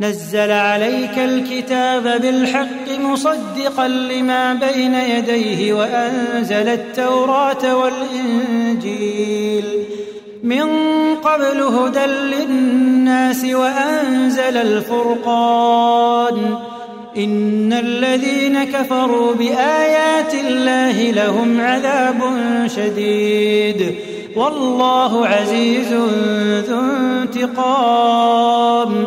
نزل عليك الكتاب بالحق مصدقا لما بين يديه وأنزل التوراة والإنجيل. من قبل هدى للناس وأنزل الفرقان. إن الذين كفروا بآيات الله لهم عذاب شديد. والله عزيز ذو انتقام.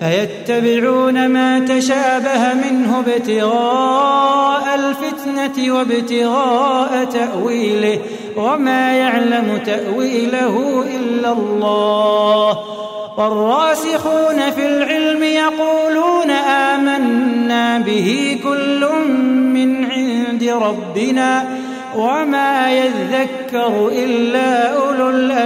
فيتبعون ما تشابه منه ابتغاء الفتنة وابتغاء تأويله وما يعلم تأويله إلا الله والراسخون في العلم يقولون آمنا به كل من عند ربنا وما يذكر إلا أولو الألباب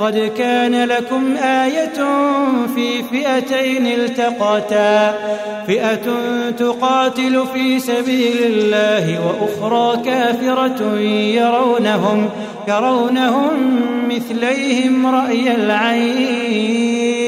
قد كان لكم آية في فئتين التقتا. فئة تقاتل في سبيل الله وأخرى كافرة يرونهم يرونهم مثليهم رأي العين.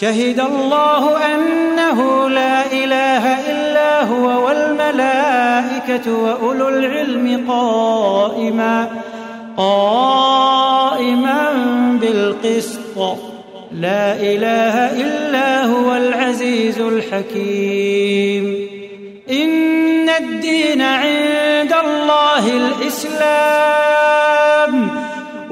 شهد الله أنه لا إله إلا هو والملائكة وأولو العلم قائما قائما بالقسط. لا إله إلا هو العزيز الحكيم. إن الدين عند الله الإسلام.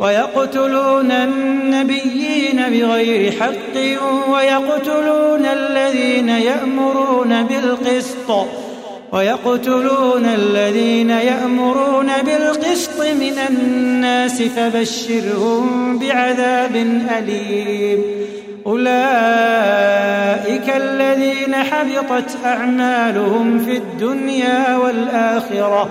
ويقتلون النبيين بغير حق ويقتلون الذين يأمرون بالقسط ويقتلون الذين يأمرون بالقسط من الناس فبشرهم بعذاب أليم. أولئك الذين حبطت أعمالهم في الدنيا والآخرة.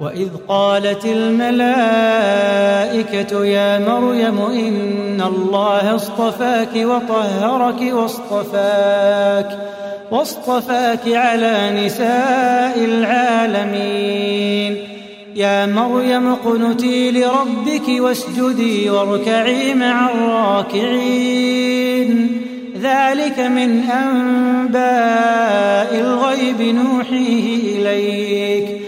وإذ قالت الملائكة يا مريم إن الله اصطفاك وطهرك واصطفاك واصطفاك على نساء العالمين. يا مريم اقنتي لربك واسجدي واركعي مع الراكعين. ذلك من أنباء الغيب نوحيه إليك.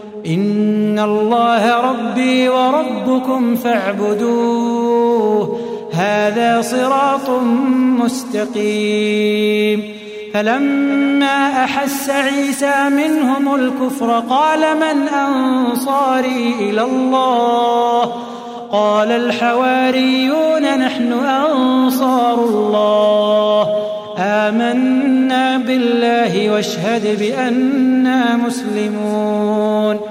إن الله ربي وربكم فاعبدوه. هذا صراط مستقيم. فلما أحس عيسى منهم الكفر قال من أنصاري إلى الله؟ قال الحواريون نحن أنصار الله. آمنا بالله واشهد بأننا مسلمون.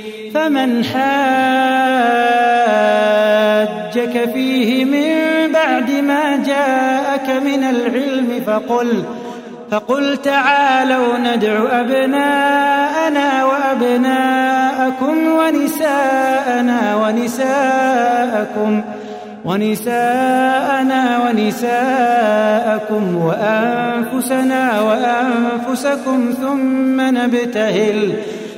فمن حاجك فيه من بعد ما جاءك من العلم فقل فقل تعالوا ندع أبناءنا وأبناءكم ونساءنا ونساءكم ونساءنا ونساءكم وأنفسنا وأنفسكم ثم نبتهل.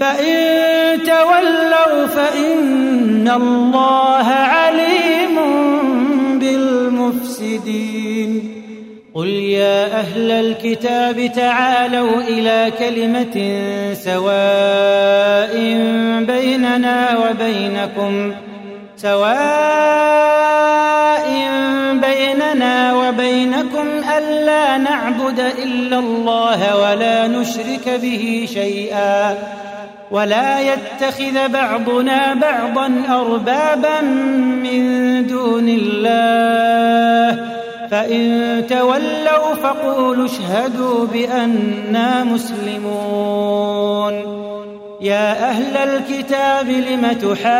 فإن تولوا فإن الله عليم بالمفسدين. قل يا أهل الكتاب تعالوا إلى كلمة سواء بيننا وبينكم. سواء بيننا وبينكم ألا نعبد إلا الله ولا نشرك به شيئا. ولا يتخذ بعضنا بعضا أربابا من دون الله. فإن تولوا فقولوا اشهدوا بأننا مسلمون. يا أهل الكتاب لم تحاجون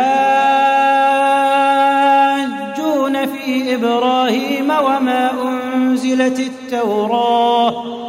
في إبراهيم وما أنزلت التوراة؟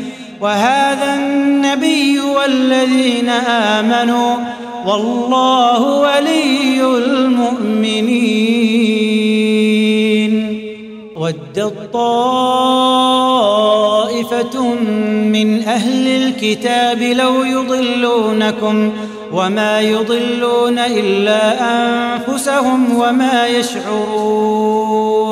وهذا النبي والذين آمنوا والله ولي المؤمنين. ود طائفه من أهل الكتاب لو يضلونكم وما يضلون إلا أنفسهم وما يشعرون.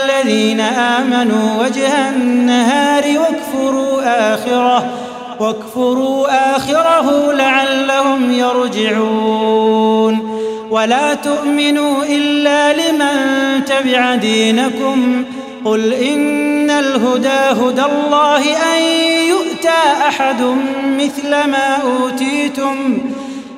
الذين آمنوا وجه النهار واكفروا آخره واكفروا آخره لعلهم يرجعون. ولا تؤمنوا إلا لمن تبع دينكم قل إن الهدى هدى الله أن يؤتى أحد مثل ما أوتيتم.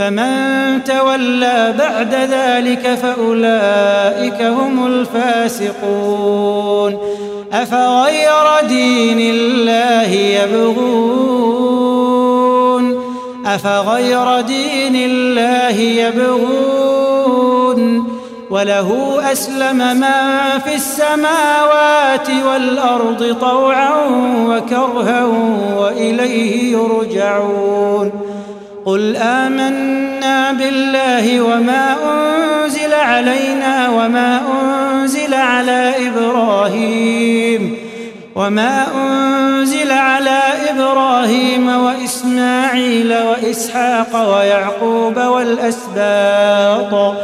فمن تولى بعد ذلك فأولئك هم الفاسقون. أفغير دين الله يبغون؟ أفغير دين الله يبغون؟ وله أسلم من في السماوات والأرض طوعا وكرها وإليه يرجعون. قل آمنا بالله وما أنزل علينا وما أنزل على إبراهيم وما أنزل على إبراهيم وإسماعيل وإسحاق ويعقوب والأسباط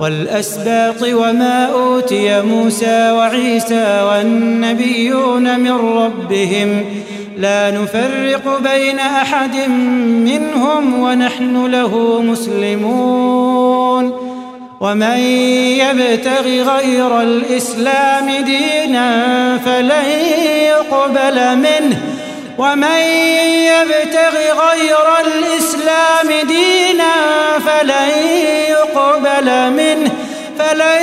والأسباط وما أوتي موسى وعيسى والنبيون من ربهم لا نفرق بين أحد منهم ونحن له مسلمون. ومن يبتغ غير الإسلام دينا فلن يقبل منه. ومن يبتغ غير الإسلام دينا فلن يقبل منه. فلن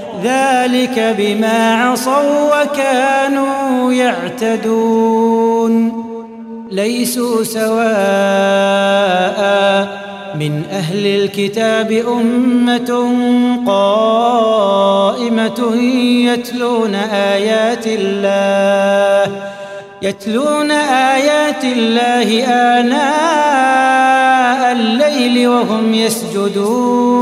ذلك بما عصوا وكانوا يعتدون. ليسوا سواء من أهل الكتاب أمة قائمة يتلون آيات الله يتلون آيات الله آناء الليل وهم يسجدون.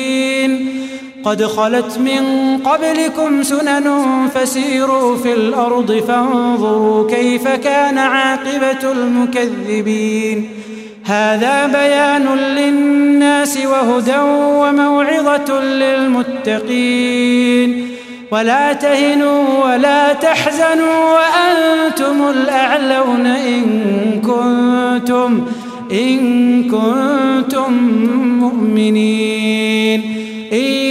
قد خلت من قبلكم سنن فسيروا في الأرض فانظروا كيف كان عاقبة المكذبين. هذا بيان للناس وهدى وموعظة للمتقين. ولا تهنوا ولا تحزنوا وأنتم الأعلون إن كنتم إن كنتم مؤمنين. إن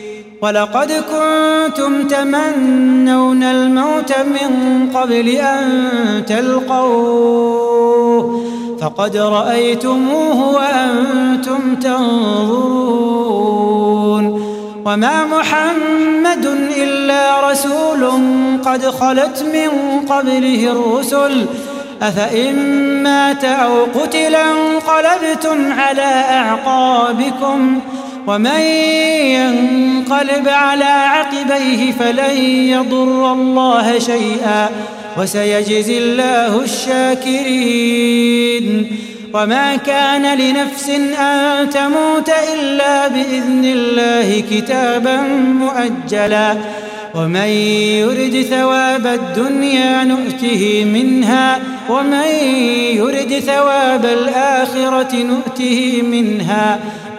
ولقد كنتم تمنون الموت من قبل أن تلقوه فقد رأيتموه وأنتم تنظرون وما محمد إلا رسول قد خلت من قبله الرسل أفإن مات أو قتلا انقلبتم على أعقابكم ومن ينقلب على عقبيه فلن يضر الله شيئا وسيجزي الله الشاكرين. وما كان لنفس أن تموت إلا بإذن الله كتابا مؤجلا. ومن يرد ثواب الدنيا نؤته منها. ومن يرد ثواب الآخرة نؤته منها.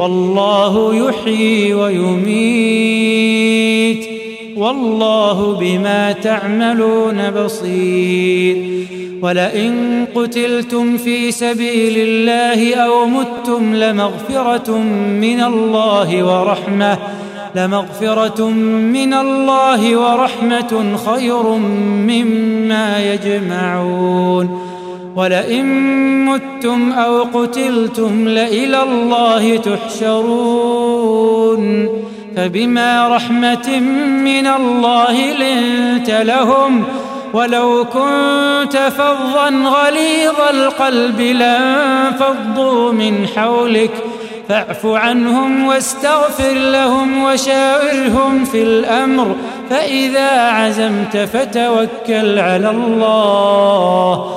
والله يحيي ويميت والله بما تعملون بصير ولئن قتلتم في سبيل الله أو متم لمغفرة من الله ورحمة لمغفرة من الله ورحمة خير مما يجمعون ولئن متم أو قتلتم لإلى الله تحشرون فبما رحمة من الله لنت لهم ولو كنت فظا غليظ القلب لانفضوا من حولك ۖ فاعف عنهم واستغفر لهم وشاورهم في الأمر فإذا عزمت فتوكل على الله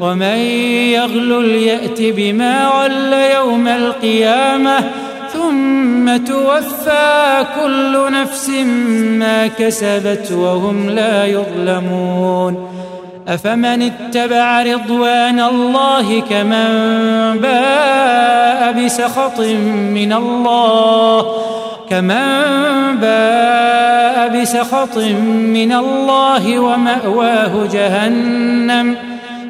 ومن يغل يأت بما غل يوم القيامة ثم توفى كل نفس ما كسبت وهم لا يظلمون. أفمن اتبع رضوان الله كمن باء بسخط من الله؟ كمن باء بسخط من الله ومأواه جهنم؟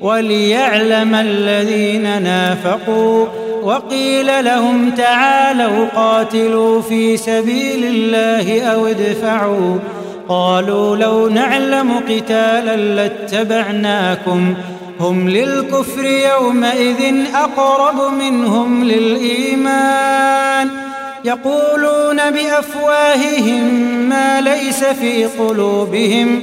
وليعلم الذين نافقوا وقيل لهم تعالوا قاتلوا في سبيل الله أو ادفعوا. قالوا لو نعلم قتالا لاتبعناكم. هم للكفر يومئذ أقرب منهم للإيمان. يقولون بأفواههم ما ليس في قلوبهم.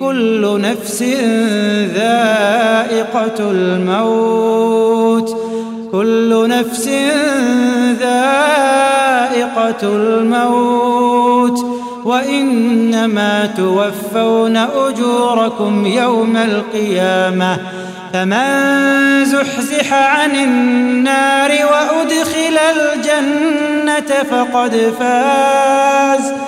كل نفس ذائقة الموت. كل نفس ذائقة الموت. وإنما توفون أجوركم يوم القيامة. فمن زحزح عن النار وأدخل الجنة فقد فاز.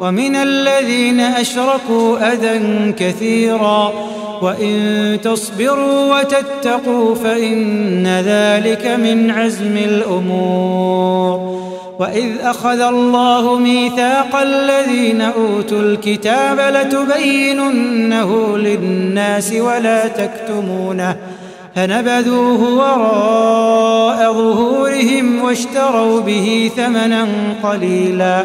ومن الذين أشركوا أذى كثيرا وإن تصبروا وتتقوا فإن ذلك من عزم الأمور وإذ أخذ الله ميثاق الذين أوتوا الكتاب لتبيننه للناس ولا تكتمونه فنبذوه وراء ظهورهم واشتروا به ثمنا قليلا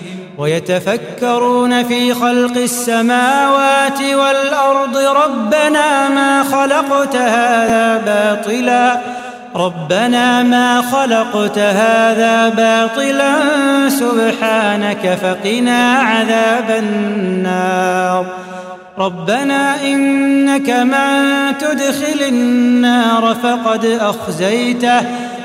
ويتفكرون في خلق السماوات والأرض ربنا ما خلقت هذا باطلا ربنا ما خلقت هذا باطلا سبحانك فقنا عذاب النار. ربنا إنك من تدخل النار فقد أخزيته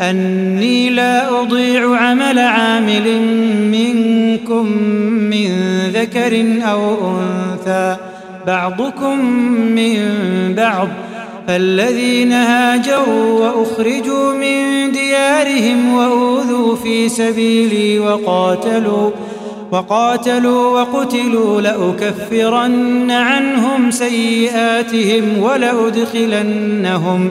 أني لا أضيع عمل عامل منكم من ذكر أو أنثى. بعضكم من بعض. فالذين هاجروا وأخرجوا من ديارهم وأوذوا في سبيلي وقاتلوا وقاتلوا وقتلوا لأكفرن عنهم سيئاتهم ولأدخلنهم.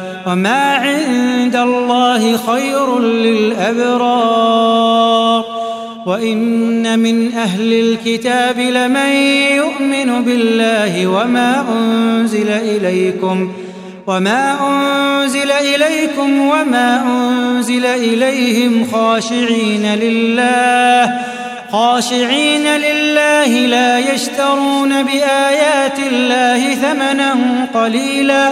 وما عند الله خير للأبرار. وإن من أهل الكتاب لمن يؤمن بالله وما أنزل إليكم وما أنزل إليكم وما أنزل إليهم خاشعين لله. خاشعين لله لا يشترون بآيات الله ثمنا قليلا.